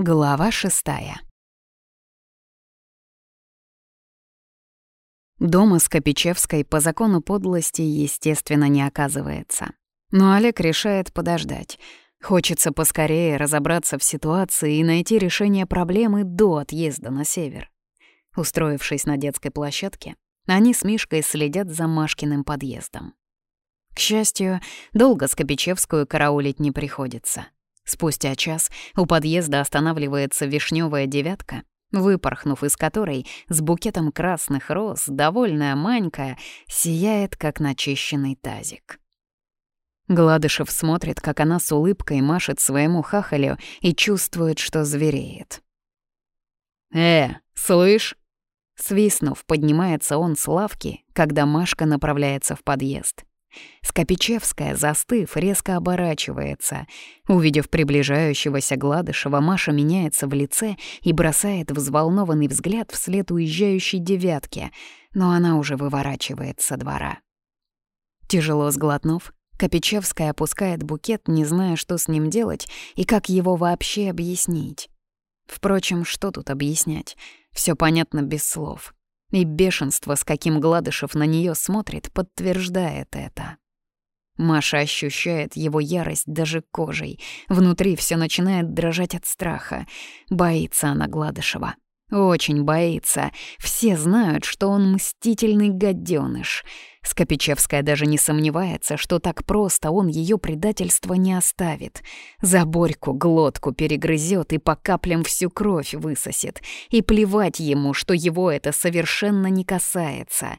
Глава шестая. Дома с Копичевской по закону подлости, естественно, не оказывается. Но Олег решает подождать. Хочется поскорее разобраться в ситуации и найти решение проблемы до отъезда на север. Устроившись на детской площадке, они с Мишкой следят за Машкиным подъездом. К счастью, долго Скопичевскую караулить не приходится. Спустя час у подъезда останавливается вишневая девятка, выпорхнув из которой с букетом красных роз, довольная Манька, сияет, как начищенный тазик. Гладышев смотрит, как она с улыбкой машет своему хахалю и чувствует, что звереет. «Э, слышь?» Свистнув, поднимается он с лавки, когда Машка направляется в подъезд. Скопичевская, застыв, резко оборачивается. Увидев приближающегося Гладышева, Маша меняется в лице и бросает взволнованный взгляд вслед уезжающей девятке, но она уже выворачивает со двора. Тяжело сглотнув, Копичевская опускает букет, не зная, что с ним делать и как его вообще объяснить. Впрочем, что тут объяснять? Все понятно без слов. И бешенство, с каким Гладышев на нее смотрит, подтверждает это. Маша ощущает его ярость даже кожей. Внутри все начинает дрожать от страха. Боится она Гладышева. Очень боится. Все знают, что он мстительный гаденыш. Скопичевская даже не сомневается, что так просто он ее предательство не оставит. За Борьку глотку перегрызет и по каплям всю кровь высосет. И плевать ему, что его это совершенно не касается.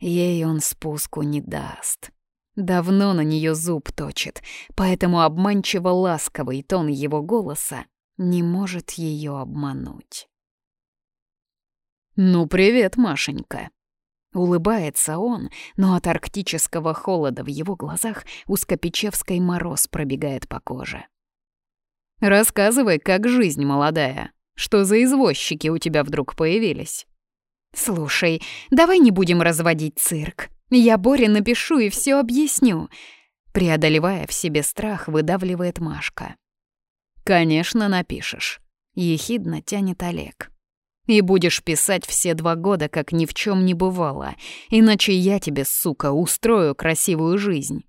Ей он спуску не даст. Давно на нее зуб точит, поэтому обманчиво ласковый тон его голоса не может ее обмануть. «Ну, привет, Машенька!» Улыбается он, но от арктического холода в его глазах у Скопичевской мороз пробегает по коже. «Рассказывай, как жизнь молодая. Что за извозчики у тебя вдруг появились?» «Слушай, давай не будем разводить цирк. Я Боре напишу и все объясню», — преодолевая в себе страх, выдавливает Машка. «Конечно, напишешь», — ехидно тянет Олег. И будешь писать все два года, как ни в чем не бывало. Иначе я тебе, сука, устрою красивую жизнь».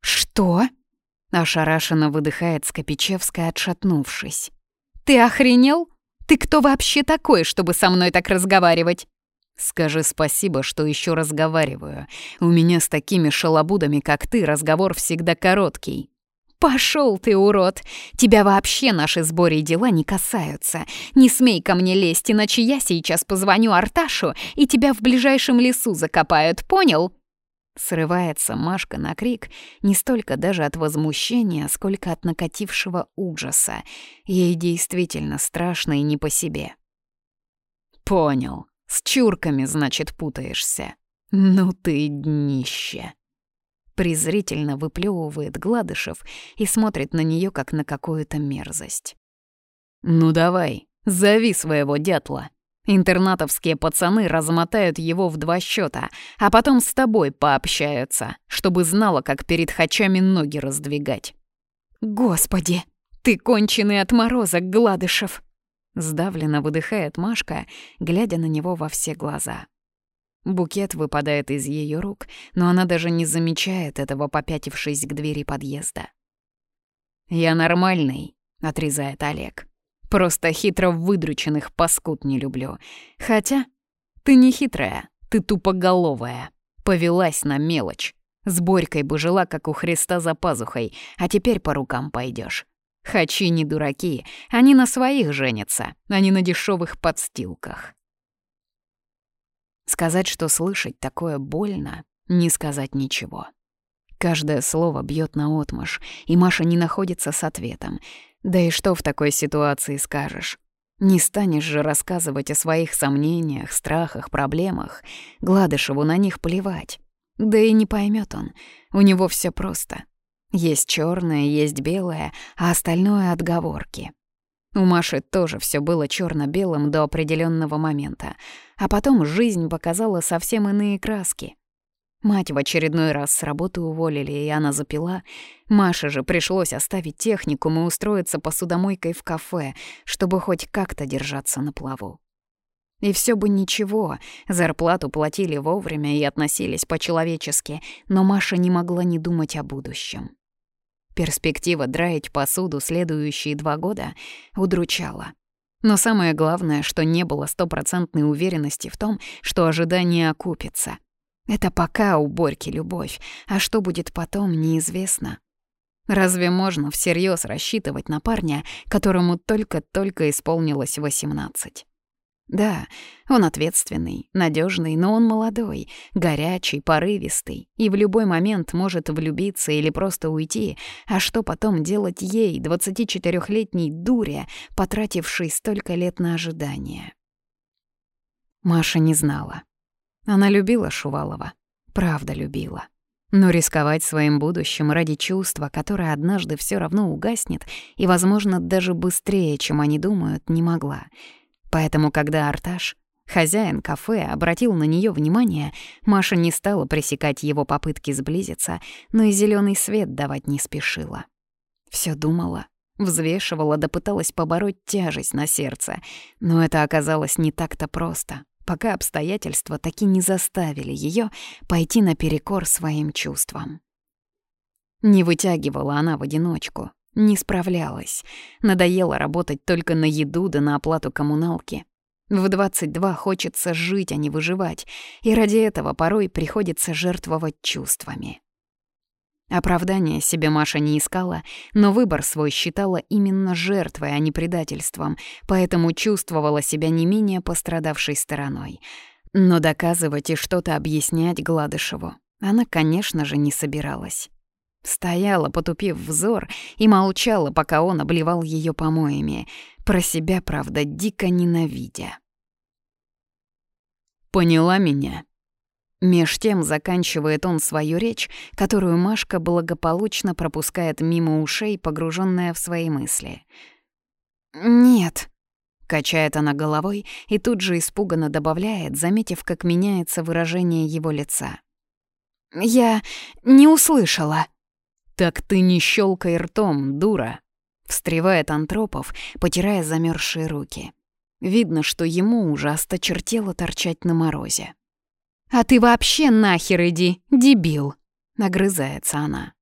«Что?» — ошарашенно выдыхает Скопичевская, отшатнувшись. «Ты охренел? Ты кто вообще такой, чтобы со мной так разговаривать?» «Скажи спасибо, что еще разговариваю. У меня с такими шалобудами, как ты, разговор всегда короткий». «Пошел ты, урод! Тебя вообще наши сборы и дела не касаются. Не смей ко мне лезть, иначе я сейчас позвоню Арташу, и тебя в ближайшем лесу закопают, понял?» Срывается Машка на крик не столько даже от возмущения, сколько от накатившего ужаса. Ей действительно страшно и не по себе. «Понял. С чурками, значит, путаешься. Ну ты днище!» Презрительно выплевывает Гладышев и смотрит на нее как на какую-то мерзость. «Ну давай, зови своего дятла. Интернатовские пацаны размотают его в два счета, а потом с тобой пообщаются, чтобы знала, как перед хачами ноги раздвигать». «Господи, ты конченый отморозок, Гладышев!» Сдавленно выдыхает Машка, глядя на него во все глаза. Букет выпадает из ее рук, но она даже не замечает этого, попятившись к двери подъезда. «Я нормальный», — отрезает Олег. «Просто хитро выдрученных паскуд не люблю. Хотя ты не хитрая, ты тупоголовая. Повелась на мелочь. С Борькой бы жила, как у Христа за пазухой, а теперь по рукам пойдешь. Хачи не дураки, они на своих женятся, а не на дешевых подстилках. Сказать, что слышать такое больно, не сказать ничего. Каждое слово бьет наотмашь, и Маша не находится с ответом. Да и что в такой ситуации скажешь? Не станешь же рассказывать о своих сомнениях, страхах, проблемах. Гладышеву на них плевать. Да и не поймет он. У него все просто. Есть черное, есть белое, а остальное — отговорки. У Маши тоже все было черно белым до определенного момента, а потом жизнь показала совсем иные краски. Мать в очередной раз с работы уволили, и она запила. Маше же пришлось оставить техникум и устроиться посудомойкой в кафе, чтобы хоть как-то держаться на плаву. И все бы ничего, зарплату платили вовремя и относились по-человечески, но Маша не могла не думать о будущем. Перспектива драить посуду следующие два года удручала. Но самое главное, что не было стопроцентной уверенности в том, что ожидание окупится. Это пока у Борьки любовь, а что будет потом, неизвестно. Разве можно всерьез рассчитывать на парня, которому только-только исполнилось 18? Да, он ответственный, надежный, но он молодой, горячий, порывистый и в любой момент может влюбиться или просто уйти. А что потом делать ей, 24-летней дуре, потратившей столько лет на ожидание? Маша не знала. Она любила Шувалова, правда любила. Но рисковать своим будущим ради чувства, которое однажды все равно угаснет и, возможно, даже быстрее, чем они думают, не могла — Поэтому, когда Арташ, хозяин кафе, обратил на нее внимание, Маша не стала пресекать его попытки сблизиться, но и зеленый свет давать не спешила. Все думала, взвешивала да пыталась побороть тяжесть на сердце, но это оказалось не так-то просто, пока обстоятельства таки не заставили ее пойти наперекор своим чувствам. Не вытягивала она в одиночку, не справлялась. Надоело работать только на еду да на оплату коммуналки. В 22 хочется жить, а не выживать, и ради этого порой приходится жертвовать чувствами. Оправдания себе Маша не искала, но выбор свой считала именно жертвой, а не предательством, поэтому чувствовала себя не менее пострадавшей стороной. Но доказывать и что-то объяснять Гладышеву она, конечно же, не собиралась. Стояла, потупив взор, и молчала, пока он обливал ее помоями, про себя, правда, дико ненавидя. «Поняла меня?» Меж тем заканчивает он свою речь, которую Машка благополучно пропускает мимо ушей, погруженная в свои мысли. «Нет», — качает она головой и тут же испуганно добавляет, заметив, как меняется выражение его лица. «Я не услышала». «Так ты не щелкай ртом, дура!» — встревает Антропов, потирая замерзшие руки. Видно, что ему уже осточертело торчать на морозе. «А ты вообще нахер иди, дебил!» — нагрызается она.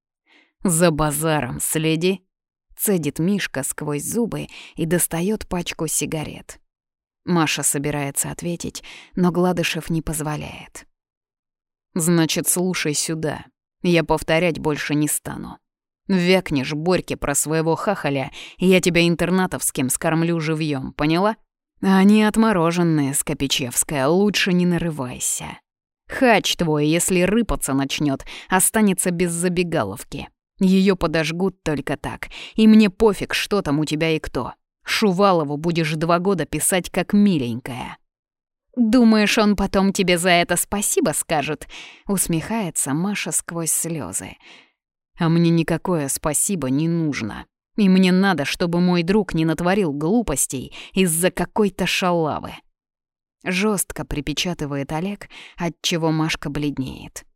«За базаром следи!» — цедит Мишка сквозь зубы и достает пачку сигарет. Маша собирается ответить, но Гладышев не позволяет. «Значит, слушай сюда. Я повторять больше не стану. Вякнешь Борьке про своего хахаля, я тебя интернатовским скормлю живьем, поняла? Они отмороженные, Скопичевская, лучше не нарывайся. Хач твой, если рыпаться начнет, останется без забегаловки. Ее подожгут только так, и мне пофиг, что там у тебя и кто. Шувалову будешь два года писать как миленькая. «Думаешь, он потом тебе за это спасибо скажет?» — усмехается Маша сквозь слезы. «А мне никакое спасибо не нужно. И мне надо, чтобы мой друг не натворил глупостей из-за какой-то шалавы». Жестко припечатывает Олег, отчего Машка бледнеет.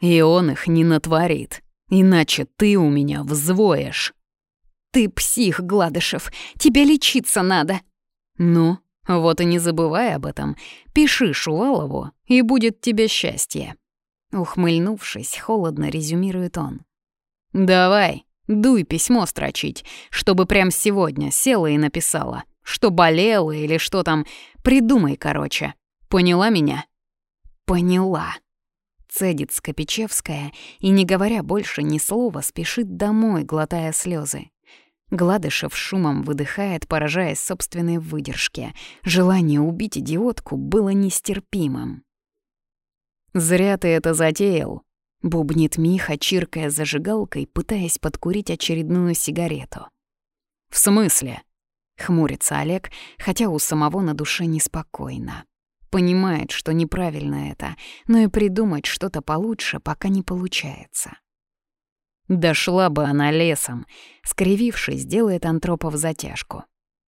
«И он их не натворит, иначе ты у меня взвоешь». «Ты псих, Гладышев, тебе лечиться надо». «Ну, вот и не забывай об этом. Пиши Шувалову, и будет тебе счастье». Ухмыльнувшись, холодно резюмирует он. «Давай, дуй письмо строчить, чтобы прям сегодня села и написала, что болела или что там. Придумай, короче. Поняла меня?» «Поняла», — цедит Скопичевская и, не говоря больше ни слова, спешит домой, глотая слезы. Гладышев шумом выдыхает, поражаясь собственной выдержке. Желание убить идиотку было нестерпимым. «Зря ты это затеял», — бубнит Миха, чиркая зажигалкой, пытаясь подкурить очередную сигарету. «В смысле?» — хмурится Олег, хотя у самого на душе неспокойно. Понимает, что неправильно это, но и придумать что-то получше пока не получается. Дошла бы она лесом. Скривившись, делает Антропов затяжку.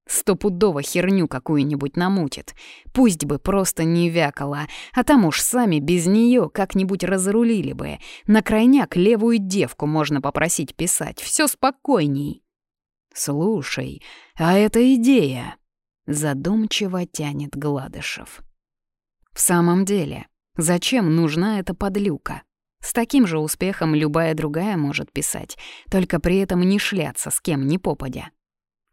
Стопудово херню какую-нибудь намутит. Пусть бы просто не вякала, а там уж сами без нее как-нибудь разрулили бы. На крайняк левую девку можно попросить писать, все спокойней. «Слушай, а это идея!» — задумчиво тянет Гладышев. «В самом деле, зачем нужна эта подлюка? С таким же успехом любая другая может писать, только при этом не шляться с кем ни попадя.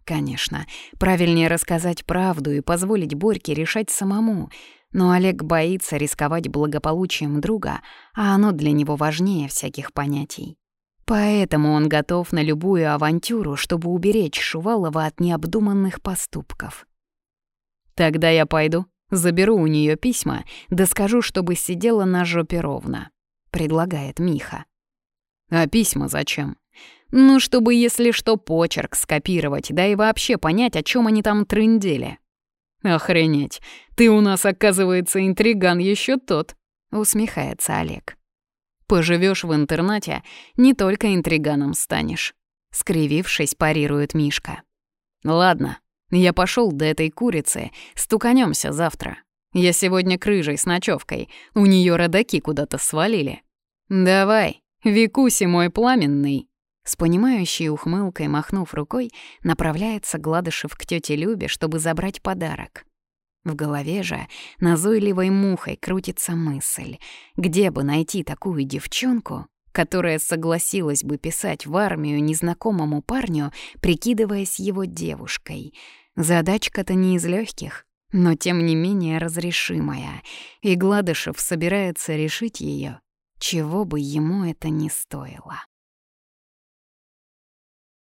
Конечно, правильнее рассказать правду и позволить Борьке решать самому, но Олег боится рисковать благополучием друга, а оно для него важнее всяких понятий. Поэтому он готов на любую авантюру, чтобы уберечь Шувалова от необдуманных поступков. «Тогда я пойду, заберу у нее письма, да скажу, чтобы сидела на жопе ровно», — предлагает Миха. «А письма зачем?» Ну, чтобы, если что, почерк скопировать, да и вообще понять, о чем они там трындели. «Охренеть, ты у нас, оказывается, интриган еще тот», — усмехается Олег. Поживешь в интернате, не только интриганом станешь. Скривившись, парирует Мишка. Ладно, я пошел до этой курицы, стуканемся завтра. Я сегодня к рыжей с ночевкой, у нее родаки куда-то свалили. Давай, Викуси мой пламенный. С понимающей ухмылкой, махнув рукой, направляется Гладышев к тете Любе, чтобы забрать подарок. В голове же назойливой мухой крутится мысль, где бы найти такую девчонку, которая согласилась бы писать в армию незнакомому парню, прикидываясь его девушкой. Задачка-то не из легких, но тем не менее разрешимая, и Гладышев собирается решить ее, чего бы ему это ни стоило.